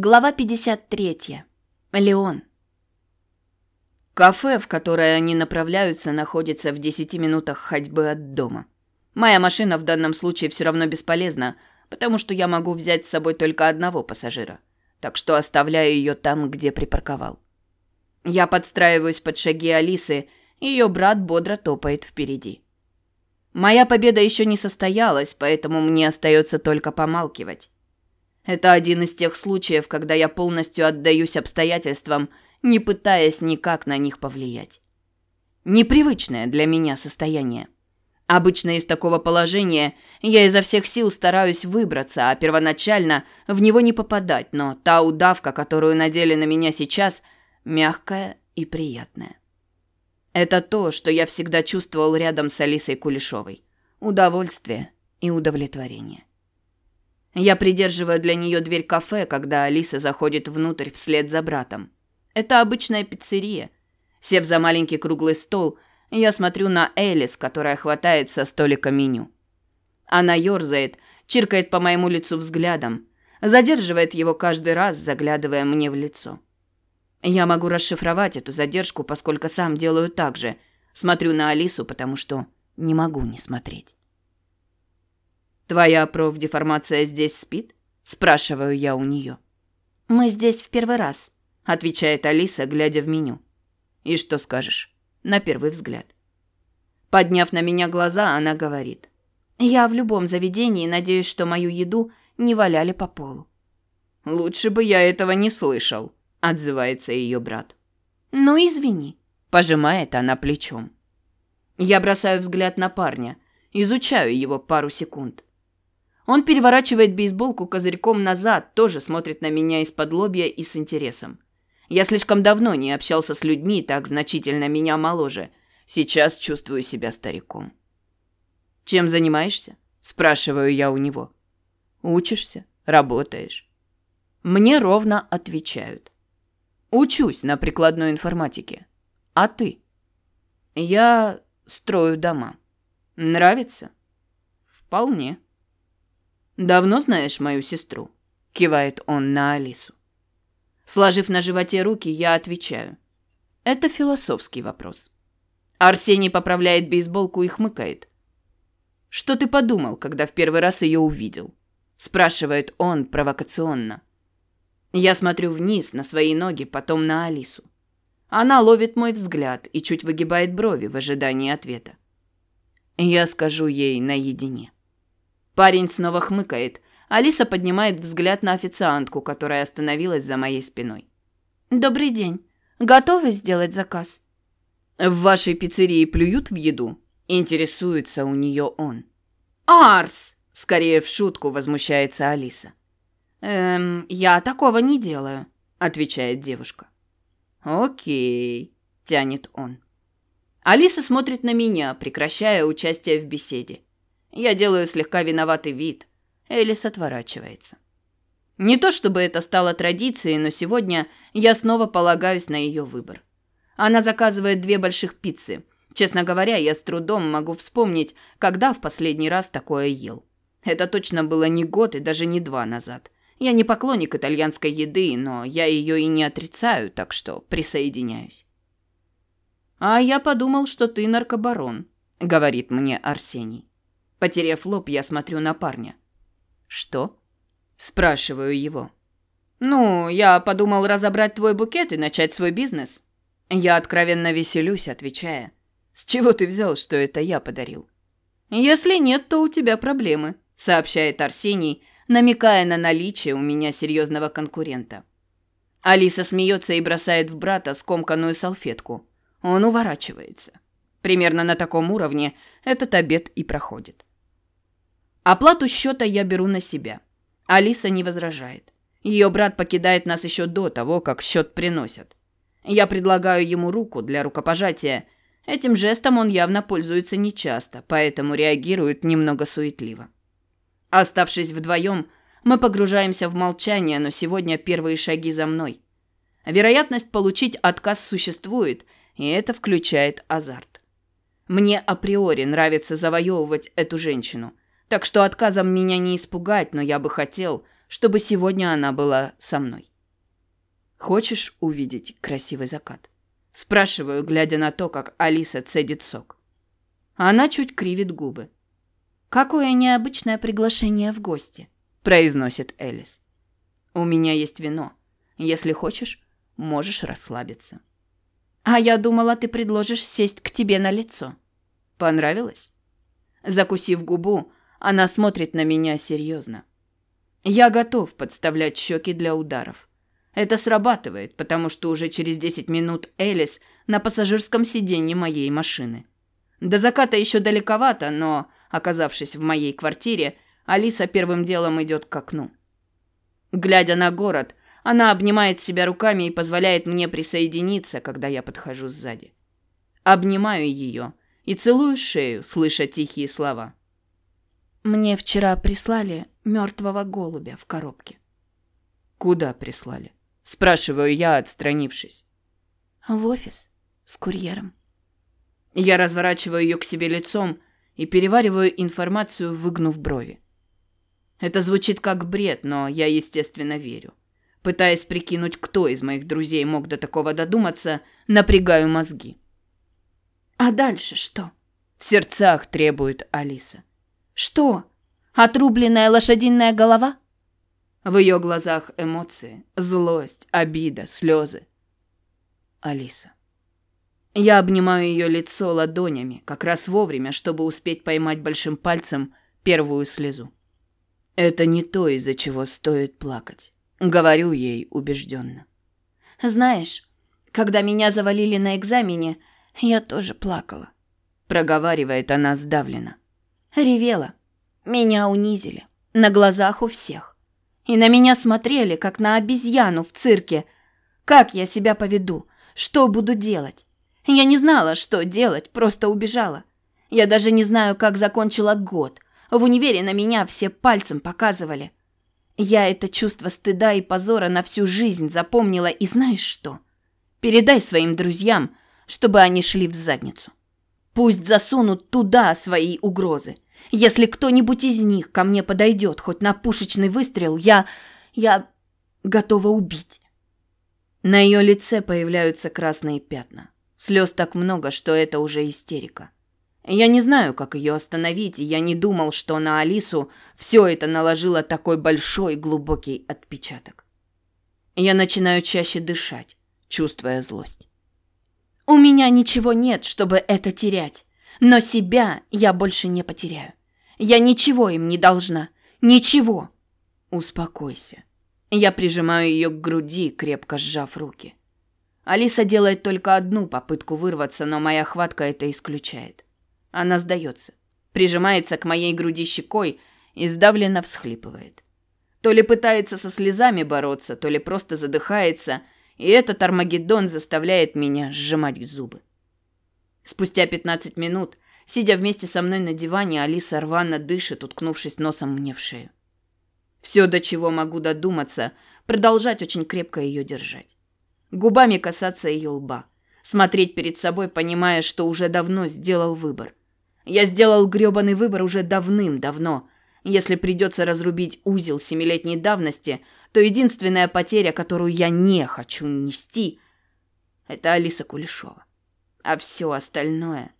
Глава 53. Леон. Кафе, в которое они направляются, находится в 10 минутах ходьбы от дома. Моя машина в данном случае все равно бесполезна, потому что я могу взять с собой только одного пассажира. Так что оставляю ее там, где припарковал. Я подстраиваюсь под шаги Алисы, ее брат бодро топает впереди. Моя победа еще не состоялась, поэтому мне остается только помалкивать. Это один из тех случаев, когда я полностью отдаюсь обстоятельствам, не пытаясь никак на них повлиять. Непривычное для меня состояние. Обычно из такого положения я изо всех сил стараюсь выбраться, а первоначально в него не попадать, но та удавка, которую надели на меня сейчас, мягкая и приятная. Это то, что я всегда чувствовал рядом с Алисой Кулешовой. Удовольствие и удовлетворение. Я придерживаю для нее дверь кафе, когда Алиса заходит внутрь вслед за братом. Это обычная пиццерия. Сев за маленький круглый стол, я смотрю на Элис, которая хватает со столика меню. Она ерзает, чиркает по моему лицу взглядом, задерживает его каждый раз, заглядывая мне в лицо. Я могу расшифровать эту задержку, поскольку сам делаю так же. Смотрю на Алису, потому что не могу не смотреть. «Твоя профдеформация здесь спит?» – спрашиваю я у нее. «Мы здесь в первый раз», – отвечает Алиса, глядя в меню. «И что скажешь?» На первый взгляд. Подняв на меня глаза, она говорит. «Я в любом заведении надеюсь, что мою еду не валяли по полу». «Лучше бы я этого не слышал», – отзывается ее брат. «Ну, извини», – пожимает она плечом. Я бросаю взгляд на парня, изучаю его пару секунд. Он переворачивает бейсболку козырьком назад, тоже смотрит на меня из-под лобья и с интересом. Я слишком давно не общался с людьми, так значительно меня моложе. Сейчас чувствую себя стариком. «Чем занимаешься?» – спрашиваю я у него. «Учишься? Работаешь?» Мне ровно отвечают. «Учусь на прикладной информатике. А ты?» «Я строю дома. Нравится?» «Вполне». «Давно знаешь мою сестру?» – кивает он на Алису. Сложив на животе руки, я отвечаю. Это философский вопрос. Арсений поправляет бейсболку и хмыкает. «Что ты подумал, когда в первый раз ее увидел?» – спрашивает он провокационно. Я смотрю вниз на свои ноги, потом на Алису. Она ловит мой взгляд и чуть выгибает брови в ожидании ответа. Я скажу ей наедине. Парень снова хмыкает. Алиса поднимает взгляд на официантку, которая остановилась за моей спиной. «Добрый день. Готовы сделать заказ?» «В вашей пиццерии плюют в еду?» Интересуется у нее он. «Арс!» Скорее в шутку возмущается Алиса. «Эм, я такого не делаю», отвечает девушка. «Окей», тянет он. Алиса смотрит на меня, прекращая участие в беседе. Я делаю слегка виноватый вид. Элис отворачивается. Не то чтобы это стало традицией, но сегодня я снова полагаюсь на ее выбор. Она заказывает две больших пиццы. Честно говоря, я с трудом могу вспомнить, когда в последний раз такое ел. Это точно было не год и даже не два назад. Я не поклонник итальянской еды, но я ее и не отрицаю, так что присоединяюсь. «А я подумал, что ты наркобарон», — говорит мне Арсений. Потеряв лоб, я смотрю на парня. «Что?» Спрашиваю его. «Ну, я подумал разобрать твой букет и начать свой бизнес». Я откровенно веселюсь, отвечая. «С чего ты взял, что это я подарил?» «Если нет, то у тебя проблемы», сообщает Арсений, намекая на наличие у меня серьезного конкурента. Алиса смеется и бросает в брата скомканную салфетку. Он уворачивается. Примерно на таком уровне этот обед и проходит. Оплату счета я беру на себя. Алиса не возражает. Ее брат покидает нас еще до того, как счет приносят. Я предлагаю ему руку для рукопожатия. Этим жестом он явно пользуется нечасто, поэтому реагирует немного суетливо. Оставшись вдвоем, мы погружаемся в молчание, но сегодня первые шаги за мной. Вероятность получить отказ существует, и это включает азарт. Мне априори нравится завоевывать эту женщину – так что отказом меня не испугать, но я бы хотел, чтобы сегодня она была со мной. Хочешь увидеть красивый закат? Спрашиваю, глядя на то, как Алиса цедит сок. Она чуть кривит губы. Какое необычное приглашение в гости, произносит Элис. У меня есть вино. Если хочешь, можешь расслабиться. А я думала, ты предложишь сесть к тебе на лицо. Понравилось? Закусив губу, она смотрит на меня серьезно. Я готов подставлять щеки для ударов. Это срабатывает, потому что уже через 10 минут Элис на пассажирском сиденье моей машины. До заката еще далековато, но, оказавшись в моей квартире, Алиса первым делом идет к окну. Глядя на город, она обнимает себя руками и позволяет мне присоединиться, когда я подхожу сзади. Обнимаю ее и целую шею, слыша тихие слова. Мне вчера прислали мертвого голубя в коробке. Куда прислали? Спрашиваю я, отстранившись. В офис с курьером. Я разворачиваю ее к себе лицом и перевариваю информацию, выгнув брови. Это звучит как бред, но я, естественно, верю. Пытаясь прикинуть, кто из моих друзей мог до такого додуматься, напрягаю мозги. А дальше что? В сердцах требует Алиса. Что? Отрубленная лошадиная голова? В ее глазах эмоции, злость, обида, слезы. Алиса. Я обнимаю ее лицо ладонями, как раз вовремя, чтобы успеть поймать большим пальцем первую слезу. Это не то, из-за чего стоит плакать. Говорю ей убежденно. Знаешь, когда меня завалили на экзамене, я тоже плакала. Проговаривает она сдавленно. Ревела. Меня унизили. На глазах у всех. И на меня смотрели, как на обезьяну в цирке. Как я себя поведу? Что буду делать? Я не знала, что делать, просто убежала. Я даже не знаю, как закончила год. В универе на меня все пальцем показывали. Я это чувство стыда и позора на всю жизнь запомнила, и знаешь что? Передай своим друзьям, чтобы они шли в задницу. Пусть засунут туда свои угрозы. Если кто-нибудь из них ко мне подойдет хоть на пушечный выстрел, я... я готова убить. На ее лице появляются красные пятна. Слез так много, что это уже истерика. Я не знаю, как ее остановить, и я не думал, что на Алису все это наложило такой большой глубокий отпечаток. Я начинаю чаще дышать, чувствуя злость. У меня ничего нет, чтобы это терять, но себя я больше не потеряю. Я ничего им не должна. Ничего. Успокойся. Я прижимаю ее к груди, крепко сжав руки. Алиса делает только одну попытку вырваться, но моя хватка это исключает. Она сдается, прижимается к моей груди щекой и сдавленно всхлипывает. То ли пытается со слезами бороться, то ли просто задыхается, и этот Армагеддон заставляет меня сжимать зубы. Спустя 15 минут, сидя вместе со мной на диване, Алиса рвано дышит, уткнувшись носом мне в шею. Все, до чего могу додуматься, продолжать очень крепко ее держать. Губами касаться ее лба. Смотреть перед собой, понимая, что уже давно сделал выбор. Я сделал грёбаный выбор уже давным-давно. Если придется разрубить узел семилетней давности, то единственная потеря, которую я не хочу нести, это Алиса Кулешова. А все остальное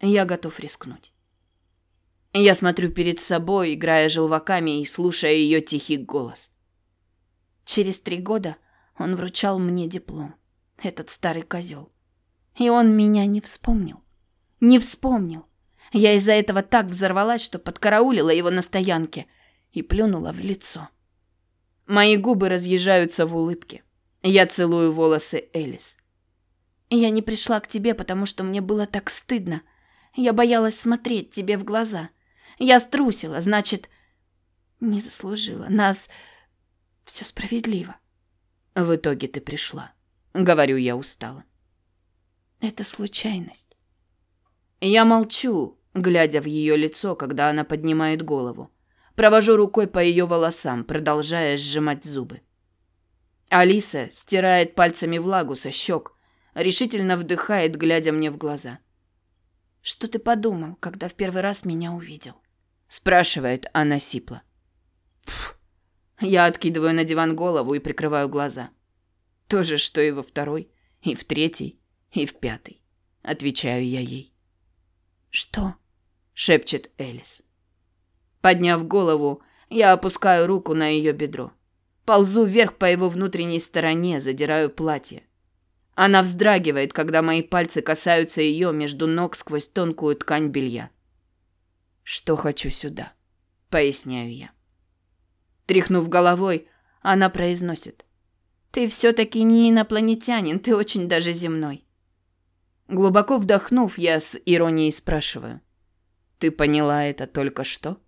я готов рискнуть. Я смотрю перед собой, играя желваками и слушая ее тихий голос. Через три года он вручал мне диплом, этот старый козел. И он меня не вспомнил. Не вспомнил. Я из-за этого так взорвалась, что подкараулила его на стоянке и плюнула в лицо. Мои губы разъезжаются в улыбке. Я целую волосы Элис. Я не пришла к тебе, потому что мне было так стыдно. Я боялась смотреть тебе в глаза. Я струсила, значит, не заслужила. Нас все справедливо. В итоге ты пришла. Говорю я устало. Это случайность. Я молчу, глядя в ее лицо, когда она поднимает голову. Провожу рукой по ее волосам, продолжая сжимать зубы. Алиса стирает пальцами влагу со щек, решительно вдыхает, глядя мне в глаза. «Что ты подумал, когда в первый раз меня увидел?» спрашивает она сипло. Я откидываю на диван голову и прикрываю глаза. То же, что и во второй, и в третий, и в пятый. Отвечаю я ей. «Что?» – шепчет Элис. Подняв голову, я опускаю руку на ее бедро. Ползу вверх по его внутренней стороне, задираю платье. Она вздрагивает, когда мои пальцы касаются ее между ног сквозь тонкую ткань белья. «Что хочу сюда», — поясняю я. Тряхнув головой, она произносит. «Ты все-таки не инопланетянин, ты очень даже земной». Глубоко вдохнув, я с иронией спрашиваю. «Ты поняла это только что?»